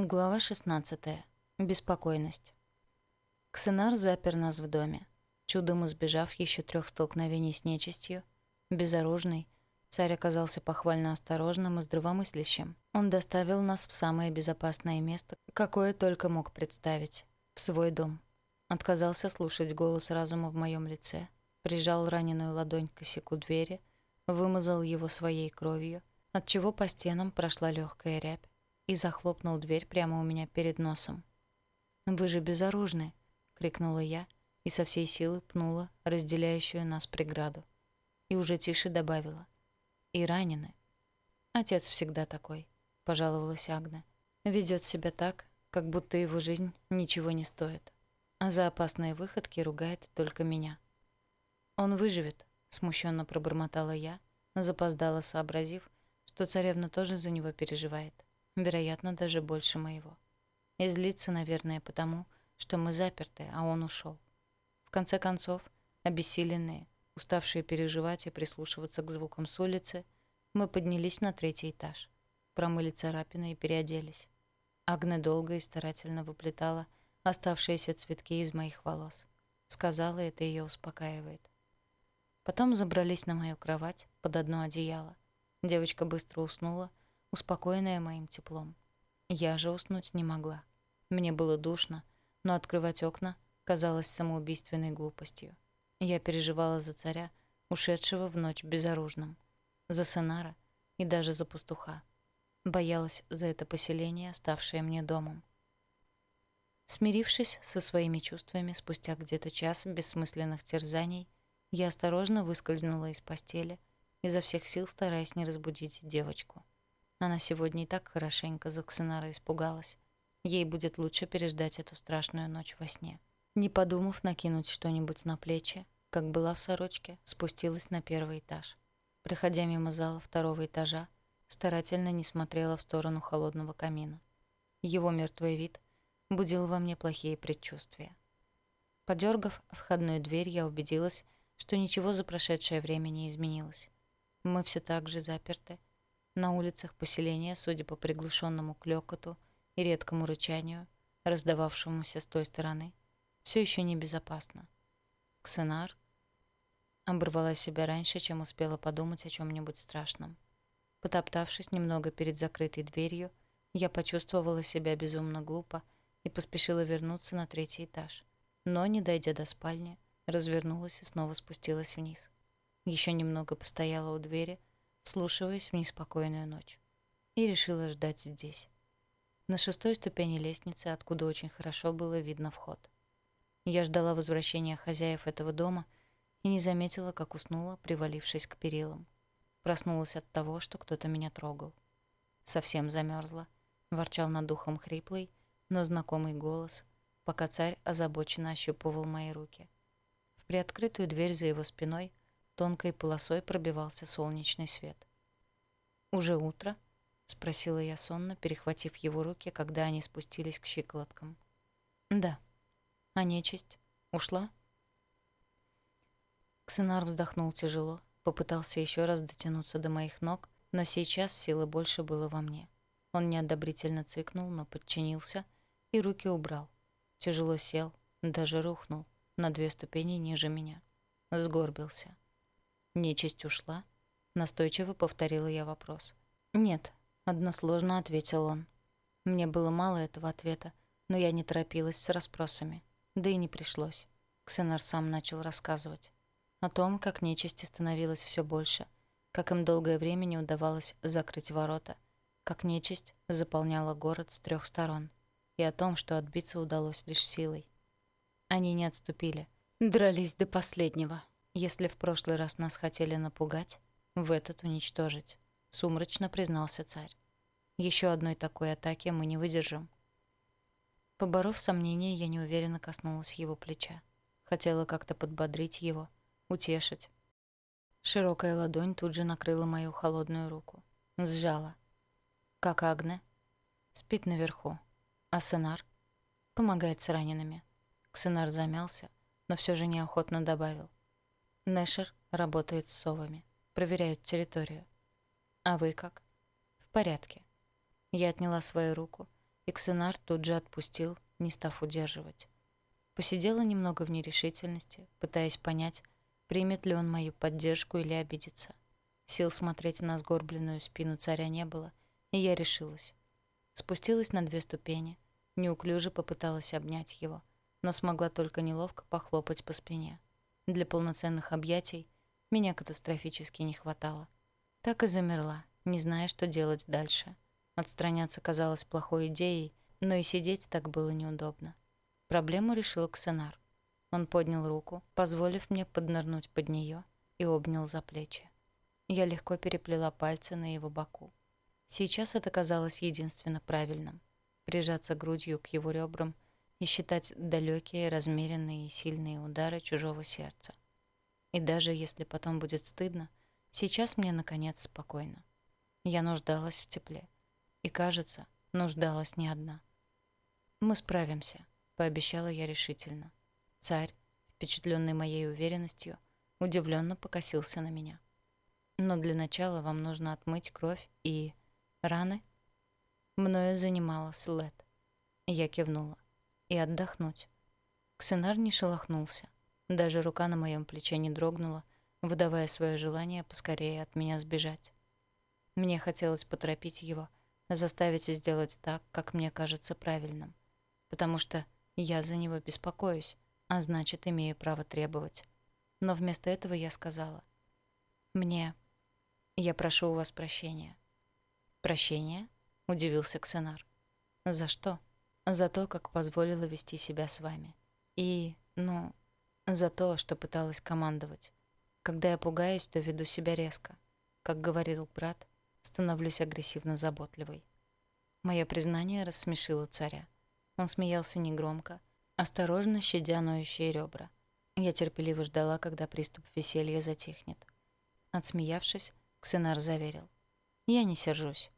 Глава 16. Беспокойность. Ксенар запер нас в доме. Чудом избежав еще трех столкновений с нечистью, безоружный, царь оказался похвально осторожным и здравомыслящим. Он доставил нас в самое безопасное место, какое только мог представить — в свой дом. Отказался слушать голос разума в моем лице, прижал раненую ладонь к косяку двери, вымазал его своей кровью, отчего по стенам прошла легкая рябь, и захлопнул дверь прямо у меня перед носом. «Вы же безоружны!» — крикнула я и со всей силы пнула разделяющую нас преграду. И уже тише добавила. «И ранены». «Отец всегда такой», — пожаловалась Агна. Ведет себя так, как будто его жизнь ничего не стоит. А за опасные выходки ругает только меня. «Он выживет», — смущенно пробормотала я, запоздала сообразив, что царевна тоже за него переживает вероятно, даже больше моего. И злится, наверное, потому, что мы заперты, а он ушел. В конце концов, обессиленные, уставшие переживать и прислушиваться к звукам с улицы, мы поднялись на третий этаж, промыли царапины и переоделись. Агне долго и старательно выплетала оставшиеся цветки из моих волос. Сказала, это ее успокаивает. Потом забрались на мою кровать под одно одеяло. Девочка быстро уснула, успокоенная моим теплом. Я же уснуть не могла. Мне было душно, но открывать окна казалось самоубийственной глупостью. Я переживала за царя, ушедшего в ночь безоружным, за Сенара и даже за пастуха. Боялась за это поселение, ставшее мне домом. Смирившись со своими чувствами спустя где-то час бессмысленных терзаний, я осторожно выскользнула из постели, изо всех сил стараясь не разбудить девочку. Она сегодня и так хорошенько за Ксенара испугалась. Ей будет лучше переждать эту страшную ночь во сне. Не подумав накинуть что-нибудь на плечи, как была в сорочке, спустилась на первый этаж. Проходя мимо зала второго этажа, старательно не смотрела в сторону холодного камина. Его мертвый вид будил во мне плохие предчувствия. Подергав входную дверь, я убедилась, что ничего за прошедшее время не изменилось. Мы все так же заперты, на улицах поселения, судя по приглушенному клёкоту и редкому рычанию, раздававшемуся с той стороны, все еще небезопасно. Ксенар оборвала себя раньше, чем успела подумать о чем нибудь страшном. Потоптавшись немного перед закрытой дверью, я почувствовала себя безумно глупо и поспешила вернуться на третий этаж. Но, не дойдя до спальни, развернулась и снова спустилась вниз. Еще немного постояла у двери, вслушиваясь в неспокойную ночь. И решила ждать здесь. На шестой ступени лестницы, откуда очень хорошо было видно вход. Я ждала возвращения хозяев этого дома и не заметила, как уснула, привалившись к перилам. Проснулась от того, что кто-то меня трогал. Совсем замерзла. Ворчал над духом хриплый, но знакомый голос, пока царь озабоченно ощупывал мои руки. В приоткрытую дверь за его спиной Тонкой полосой пробивался солнечный свет. «Уже утро?» — спросила я сонно, перехватив его руки, когда они спустились к щиколоткам. «Да». «А нечисть? Ушла?» Ксенар вздохнул тяжело, попытался еще раз дотянуться до моих ног, но сейчас силы больше было во мне. Он неодобрительно цыкнул, но подчинился и руки убрал. Тяжело сел, даже рухнул на две ступени ниже меня. Сгорбился. Нечисть ушла? Настойчиво повторила я вопрос. Нет, односложно ответил он. Мне было мало этого ответа, но я не торопилась с расспросами. Да и не пришлось. Ксенар сам начал рассказывать. О том, как нечисти становилось все больше, как им долгое время не удавалось закрыть ворота, как нечисть заполняла город с трех сторон, и о том, что отбиться удалось лишь силой. Они не отступили, дрались до последнего. Если в прошлый раз нас хотели напугать, в этот уничтожить, сумрачно признался царь. Еще одной такой атаки мы не выдержим. Поборов сомнения, я неуверенно коснулась его плеча. Хотела как-то подбодрить его, утешить. Широкая ладонь тут же накрыла мою холодную руку. Сжала. Как Агне? Спит наверху. А Сенар? Помогает с ранеными. Ксенар замялся, но все же неохотно добавил. Нэшер работает с совами, проверяет территорию. А вы как? В порядке. Я отняла свою руку и Ксенар тут же отпустил, не став удерживать. Посидела немного в нерешительности, пытаясь понять, примет ли он мою поддержку или обидится. Сил смотреть на сгорбленную спину царя не было, и я решилась. Спустилась на две ступени, неуклюже попыталась обнять его, но смогла только неловко похлопать по спине. Для полноценных объятий меня катастрофически не хватало. Так и замерла, не зная, что делать дальше. Отстраняться казалось плохой идеей, но и сидеть так было неудобно. Проблему решил Ксенар. Он поднял руку, позволив мне поднырнуть под нее, и обнял за плечи. Я легко переплела пальцы на его боку. Сейчас это казалось единственно правильным — прижаться грудью к его ребрам и считать далекие, размеренные и сильные удары чужого сердца. И даже если потом будет стыдно, сейчас мне, наконец, спокойно. Я нуждалась в тепле. И, кажется, нуждалась не одна. «Мы справимся», — пообещала я решительно. Царь, впечатленный моей уверенностью, удивленно покосился на меня. «Но для начала вам нужно отмыть кровь и...» Раны? Мною занимала Слет. Я кивнула. И отдохнуть. Ксенар не шелохнулся. Даже рука на моем плече не дрогнула, выдавая свое желание поскорее от меня сбежать. Мне хотелось поторопить его, заставить сделать так, как мне кажется правильным. Потому что я за него беспокоюсь, а значит, имею право требовать. Но вместо этого я сказала. «Мне... Я прошу у вас прощения. «Прощение?» — удивился Ксенар. «За что?» «За то, как позволила вести себя с вами. И, ну, за то, что пыталась командовать. Когда я пугаюсь, то веду себя резко. Как говорил брат, становлюсь агрессивно заботливой». Мое признание рассмешило царя. Он смеялся негромко, осторожно щадя ноющие ребра. Я терпеливо ждала, когда приступ веселья затихнет. Отсмеявшись, Ксенар заверил. Я не сержусь.